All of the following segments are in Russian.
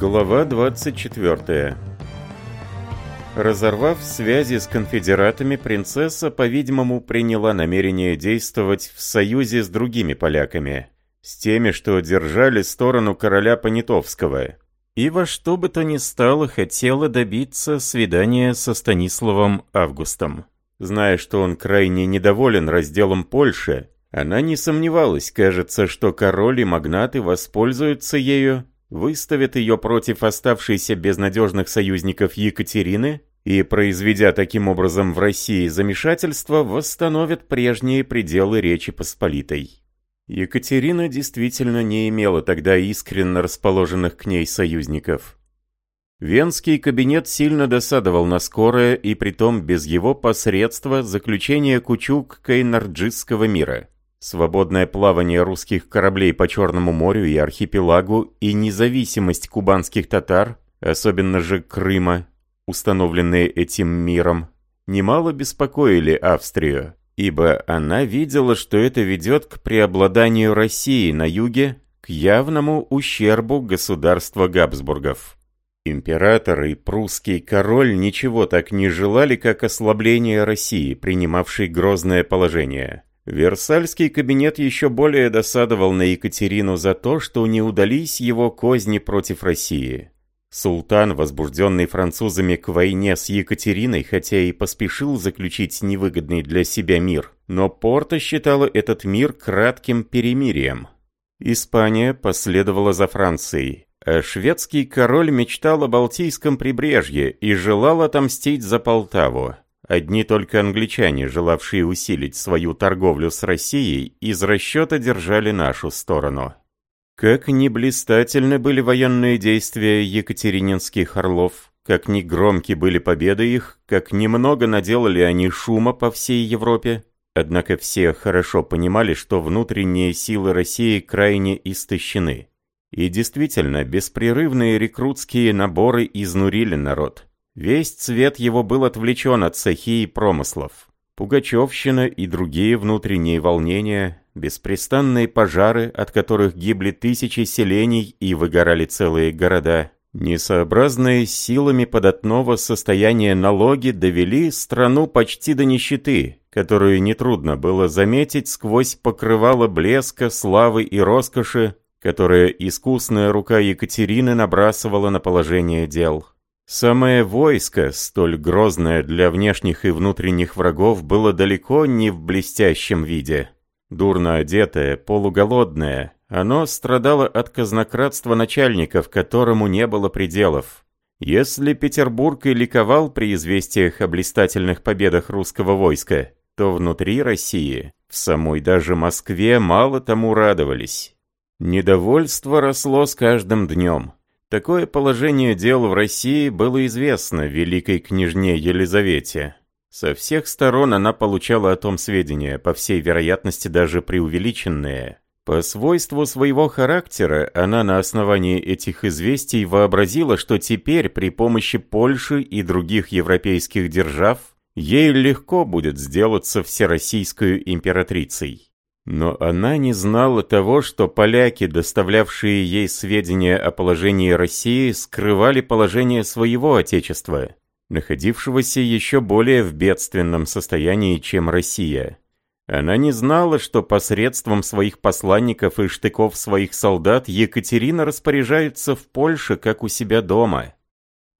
Глава 24 Разорвав связи с конфедератами, принцесса, по-видимому, приняла намерение действовать в союзе с другими поляками, с теми, что держали сторону короля Понятовского, и во что бы то ни стало хотела добиться свидания со Станиславом Августом. Зная, что он крайне недоволен разделом Польши, она не сомневалась, кажется, что король и магнаты воспользуются ею, выставят ее против оставшейся без надежных союзников Екатерины и, произведя таким образом в России замешательство, восстановят прежние пределы Речи Посполитой. Екатерина действительно не имела тогда искренно расположенных к ней союзников. Венский кабинет сильно досадовал на скорое и притом без его посредства заключение Кучук-Кайнарджистского мира свободное плавание русских кораблей по Черному морю и архипелагу и независимость кубанских татар, особенно же Крыма, установленные этим миром, немало беспокоили Австрию, ибо она видела, что это ведет к преобладанию России на юге, к явному ущербу государства Габсбургов. Император и прусский король ничего так не желали, как ослабление России, принимавшей грозное положение. Версальский кабинет еще более досадовал на Екатерину за то, что не удались его козни против России. Султан, возбужденный французами к войне с Екатериной, хотя и поспешил заключить невыгодный для себя мир, но Порто считала этот мир кратким перемирием. Испания последовала за Францией, а шведский король мечтал о Балтийском прибрежье и желал отомстить за Полтаву. Одни только англичане, желавшие усилить свою торговлю с Россией, из расчета держали нашу сторону. Как ни блистательны были военные действия екатерининских орлов, как ни громки были победы их, как немного наделали они шума по всей Европе, однако все хорошо понимали, что внутренние силы России крайне истощены. И действительно, беспрерывные рекрутские наборы изнурили народ. Весь цвет его был отвлечен от сахи и промыслов. Пугачевщина и другие внутренние волнения, беспрестанные пожары, от которых гибли тысячи селений и выгорали целые города, несообразные силами податного состояния налоги довели страну почти до нищеты, которую нетрудно было заметить сквозь покрывало блеска, славы и роскоши, которое искусная рука Екатерины набрасывала на положение дел. Самое войско, столь грозное для внешних и внутренних врагов, было далеко не в блестящем виде. Дурно одетое, полуголодное, оно страдало от казнократства начальников, которому не было пределов. Если Петербург и ликовал при известиях о блистательных победах русского войска, то внутри России, в самой даже Москве, мало тому радовались. Недовольство росло с каждым днем. Такое положение дел в России было известно великой княжне Елизавете. Со всех сторон она получала о том сведения, по всей вероятности даже преувеличенные. По свойству своего характера она на основании этих известий вообразила, что теперь при помощи Польши и других европейских держав ей легко будет сделаться всероссийскую императрицей. Но она не знала того, что поляки, доставлявшие ей сведения о положении России, скрывали положение своего отечества, находившегося еще более в бедственном состоянии, чем Россия. Она не знала, что посредством своих посланников и штыков своих солдат Екатерина распоряжается в Польше, как у себя дома.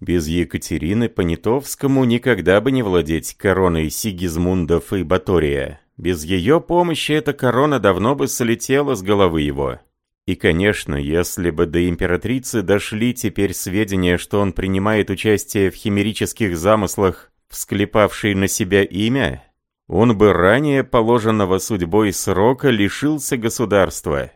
Без Екатерины Понятовскому никогда бы не владеть короной Сигизмундов и Батория. Без ее помощи эта корона давно бы слетела с головы его. И, конечно, если бы до императрицы дошли теперь сведения, что он принимает участие в химерических замыслах, всклепавший на себя имя, он бы ранее положенного судьбой срока лишился государства.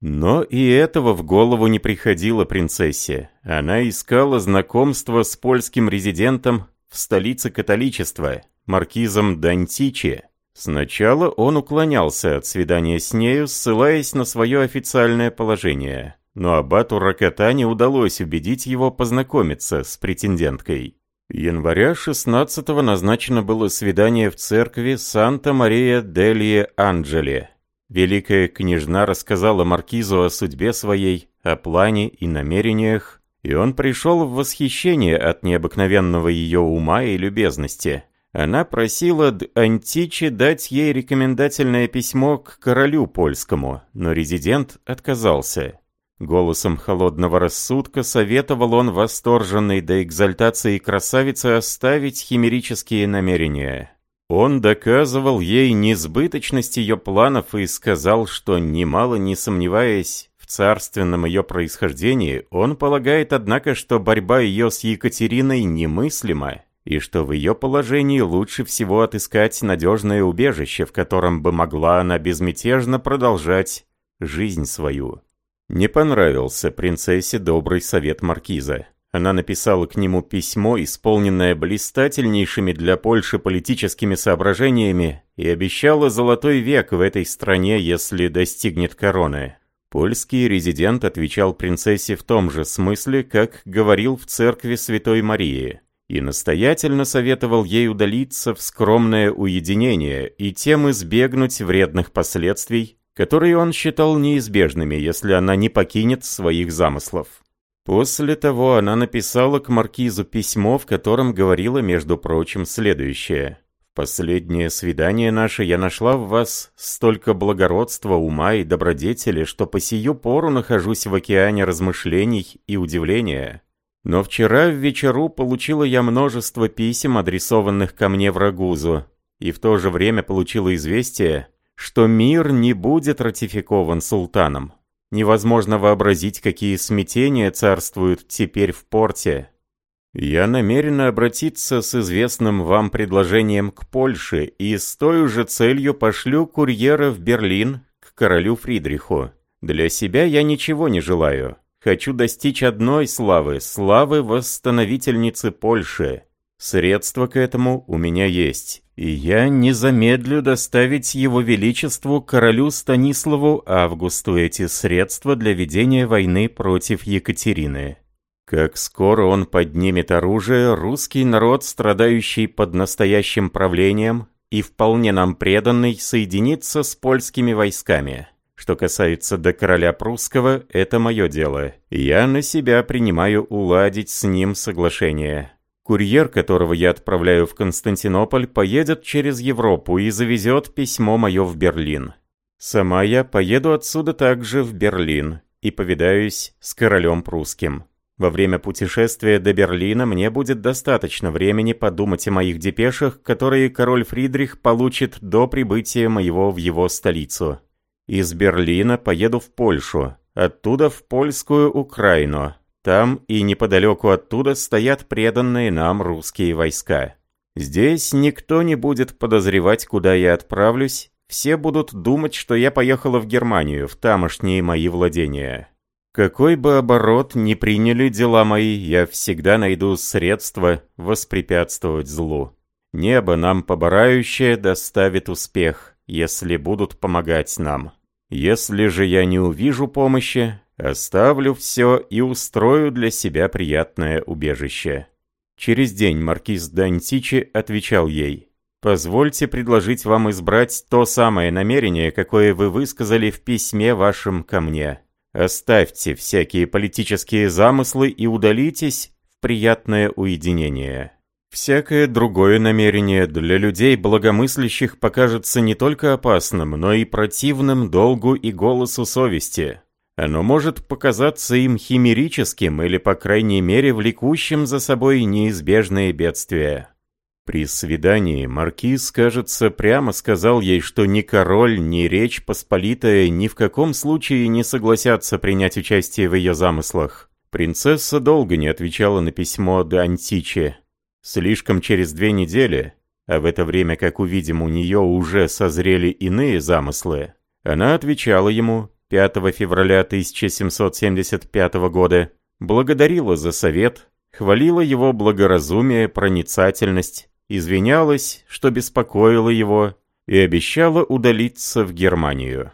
Но и этого в голову не приходило принцессе. Она искала знакомство с польским резидентом в столице католичества, маркизом Дантичи. Сначала он уклонялся от свидания с нею, ссылаясь на свое официальное положение, но аббату Ракота не удалось убедить его познакомиться с претенденткой. Января 16-го назначено было свидание в церкви Санта-Мария-Делье-Анджеле. Великая княжна рассказала маркизу о судьбе своей, о плане и намерениях, и он пришел в восхищение от необыкновенного ее ума и любезности. Она просила Античи дать ей рекомендательное письмо к королю польскому, но резидент отказался. Голосом холодного рассудка советовал он восторженной до экзальтации красавице оставить химерические намерения. Он доказывал ей несбыточность ее планов и сказал, что, немало не сомневаясь в царственном ее происхождении, он полагает, однако, что борьба ее с Екатериной немыслима, и что в ее положении лучше всего отыскать надежное убежище, в котором бы могла она безмятежно продолжать жизнь свою. Не понравился принцессе добрый совет маркиза. Она написала к нему письмо, исполненное блистательнейшими для Польши политическими соображениями, и обещала золотой век в этой стране, если достигнет короны. Польский резидент отвечал принцессе в том же смысле, как говорил в церкви Святой Марии, и настоятельно советовал ей удалиться в скромное уединение и тем избегнуть вредных последствий, которые он считал неизбежными, если она не покинет своих замыслов. После того она написала к маркизу письмо, в котором говорила, между прочим, следующее. «В последнее свидание наше я нашла в вас столько благородства, ума и добродетели, что по сию пору нахожусь в океане размышлений и удивления. Но вчера в вечеру получила я множество писем, адресованных ко мне в Рагузу, и в то же время получила известие, что мир не будет ратификован султаном. Невозможно вообразить, какие смятения царствуют теперь в порте. Я намерен обратиться с известным вам предложением к Польше и с той же целью пошлю курьера в Берлин к королю Фридриху. Для себя я ничего не желаю. Хочу достичь одной славы, славы восстановительницы Польши. Средства к этому у меня есть, и я не замедлю доставить его величеству королю Станиславу Августу эти средства для ведения войны против Екатерины. Как скоро он поднимет оружие, русский народ, страдающий под настоящим правлением и вполне нам преданный, соединится с польскими войсками. Что касается до короля прусского, это мое дело. Я на себя принимаю уладить с ним соглашение. Курьер, которого я отправляю в Константинополь, поедет через Европу и завезет письмо мое в Берлин. Сама я поеду отсюда также в Берлин и повидаюсь с королем прусским. Во время путешествия до Берлина мне будет достаточно времени подумать о моих депешах, которые король Фридрих получит до прибытия моего в его столицу. Из Берлина поеду в Польшу, оттуда в польскую Украину, там и неподалеку оттуда стоят преданные нам русские войска. Здесь никто не будет подозревать, куда я отправлюсь, все будут думать, что я поехала в Германию, в тамошние мои владения. Какой бы оборот ни приняли дела мои, я всегда найду средства воспрепятствовать злу. Небо нам поборающее доставит успех, если будут помогать нам. Если же я не увижу помощи, Оставлю все и устрою для себя приятное убежище. Через день маркиз Дантичи отвечал ей. «Позвольте предложить вам избрать то самое намерение, какое вы высказали в письме вашем ко мне. Оставьте всякие политические замыслы и удалитесь в приятное уединение». Всякое другое намерение для людей благомыслящих покажется не только опасным, но и противным долгу и голосу совести. Оно может показаться им химерическим или, по крайней мере, влекущим за собой неизбежные бедствия. При свидании маркиз, кажется, прямо сказал ей, что ни король, ни Речь Посполитая ни в каком случае не согласятся принять участие в ее замыслах. Принцесса долго не отвечала на письмо до Античи. Слишком через две недели, а в это время, как увидим, у нее уже созрели иные замыслы, она отвечала ему, 5 февраля 1775 года, благодарила за совет, хвалила его благоразумие, проницательность, извинялась, что беспокоила его, и обещала удалиться в Германию.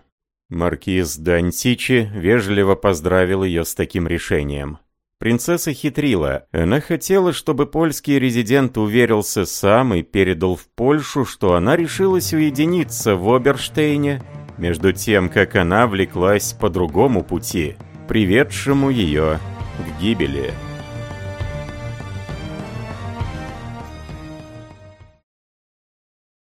Маркиз Дантичи вежливо поздравил ее с таким решением. Принцесса хитрила. Она хотела, чтобы польский резидент уверился сам и передал в Польшу, что она решилась уединиться в Оберштейне, между тем, как она влеклась по другому пути, приведшему ее к гибели.